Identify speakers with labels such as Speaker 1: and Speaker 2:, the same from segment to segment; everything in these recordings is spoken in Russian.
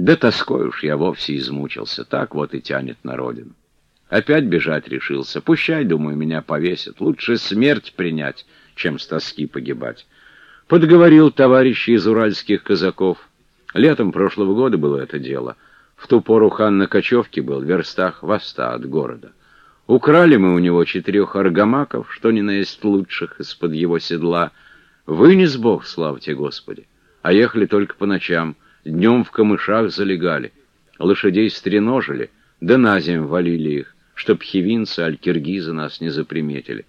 Speaker 1: Да тоской уж я вовсе измучился, так вот и тянет на родину. Опять бежать решился. Пущай, думаю, меня повесят. Лучше смерть принять, чем с тоски погибать. Подговорил товарищей из уральских казаков. Летом прошлого года было это дело. В ту пору хан на кочевке был, в верстах в от города. Украли мы у него четырех аргамаков, что ни на есть лучших из-под его седла. Вынес Бог, славьте Господи. А ехали только по ночам, днем в камышах залегали. Лошадей стреножили, да на земь валили их, чтоб хивинцы, аль-киргизы нас не заприметили.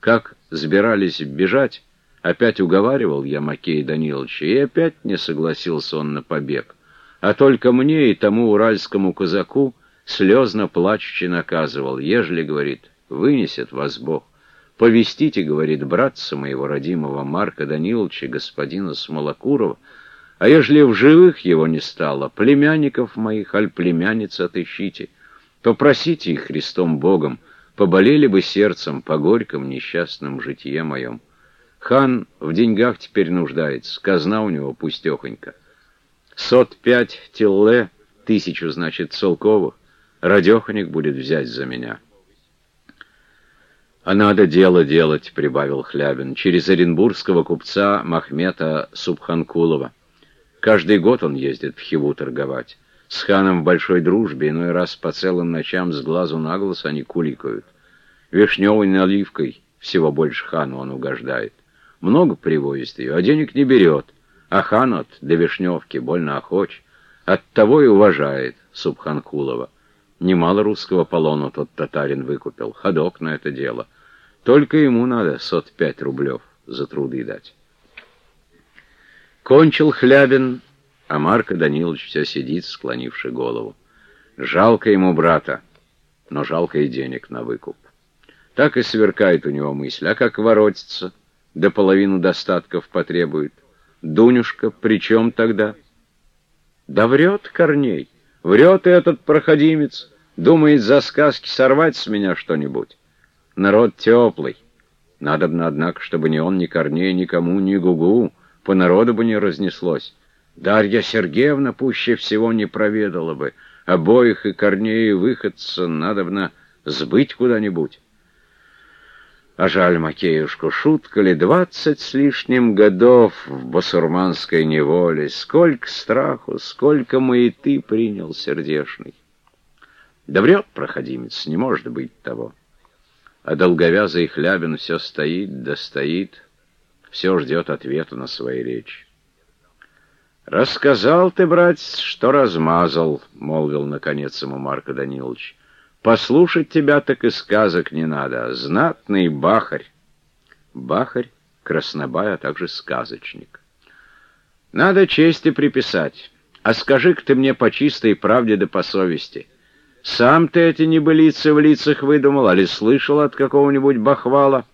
Speaker 1: Как сбирались бежать, опять уговаривал я Макея Даниловича, и опять не согласился он на побег а только мне и тому уральскому казаку слезно плачучи наказывал. Ежели, говорит, вынесет вас Бог, повестите, говорит, братца моего родимого Марка Даниловича, господина Смолокурова, а ежели в живых его не стало, племянников моих, аль племянниц отыщите, попросите их Христом Богом, поболели бы сердцем по горьком несчастном житие моем. Хан в деньгах теперь нуждается, казна у него пустехонька. Сот пять тилле, тысячу, значит, целковых, радеханик будет взять за меня. «А надо дело делать», — прибавил Хлябин, через оренбургского купца Махмета Субханкулова. Каждый год он ездит в Хиву торговать. С ханом в большой дружбе, иной раз по целым ночам с глазу на глаз они куликают. Вишневой наливкой всего больше хану он угождает. Много привозит ее, а денег не берет. А хан от до Вишневки больно охоч, оттого и уважает Субханкулова. Немало русского полону тот татарин выкупил, ходок на это дело. Только ему надо сот пять рублев за труды дать. Кончил Хлябин, а Марко Данилович все сидит, склонивший голову. Жалко ему брата, но жалко и денег на выкуп. Так и сверкает у него мысль, а как воротится, до половину достатков потребует — Дунюшка, при чем тогда? Да врет Корней, врет и этот проходимец, думает за сказки сорвать с меня что-нибудь. Народ теплый. Надобно, однако, чтобы ни он, ни Корней, никому, ни Гугу по народу бы не разнеслось. Дарья Сергеевна пуще всего не проведала бы. Обоих и Корнея и выходца надобно сбыть куда-нибудь. А жаль Макеюшку, шутка ли, двадцать с лишним годов в басурманской неволе, сколько страху, сколько маяты принял сердешный. Да врет проходимец, не может быть того. А долговязый Хлябин все стоит, да стоит, все ждет ответа на свои речи. «Рассказал ты, братец, что размазал», — молвил наконец ему Марко Данилович. Послушать тебя так и сказок не надо. Знатный бахарь. Бахарь, краснобай, а также сказочник. Надо чести приписать. А скажи-ка ты мне по чистой правде да по совести. Сам ты эти небылицы в лицах выдумал, али слышал от какого-нибудь бахвала?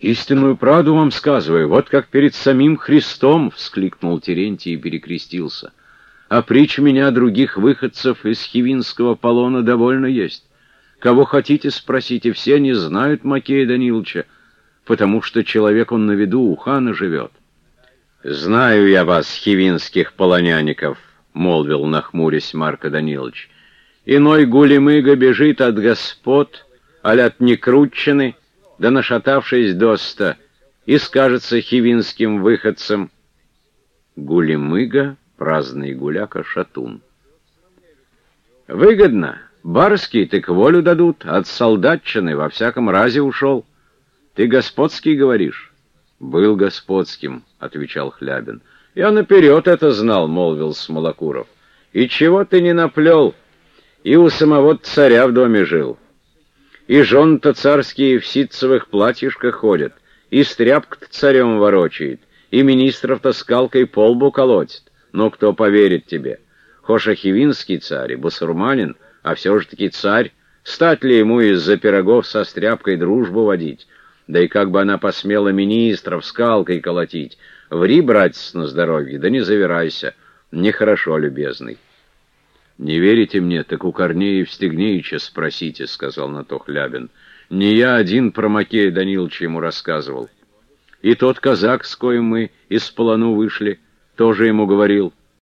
Speaker 1: «Истинную правду вам сказываю, вот как перед самим Христом!» — вскликнул Терентий и перекрестился а притч меня других выходцев из хивинского полона довольно есть. Кого хотите, спросите, все не знают Макея Даниловича, потому что человек он на виду у хана живет. «Знаю я вас, хивинских полоняников», — молвил нахмурясь Марко Данилович. «Иной гулемыга бежит от господ, аль от некрутчины, да нашатавшись доста, и скажется хивинским выходцем». «Гулемыга?» праздный гуляка Шатун. «Выгодно. Барский так волю дадут, от солдатчины во всяком разе ушел. Ты господский говоришь?» «Был господским», — отвечал Хлябин. «Я наперед это знал», — молвил Смолокуров. «И чего ты не наплел? И у самого царя в доме жил. И жен-то царские в ситцевых платьишках ходят, и стряпка-то царем ворочает, и министров-то скалкой полбу колотит. Но кто поверит тебе? Хошахивинский царь и басурманин, а все же таки царь. Стать ли ему из-за пирогов со стряпкой дружбу водить? Да и как бы она посмела министров скалкой колотить? Ври, братец, на здоровье, да не завирайся. Нехорошо, любезный. «Не верите мне, так у Корнея Евстигнеевича спросите», — сказал на то Хлябин. «Не я один про Макея Даниловича ему рассказывал. И тот казак, с коим мы из полону вышли, — тоже ему говорил,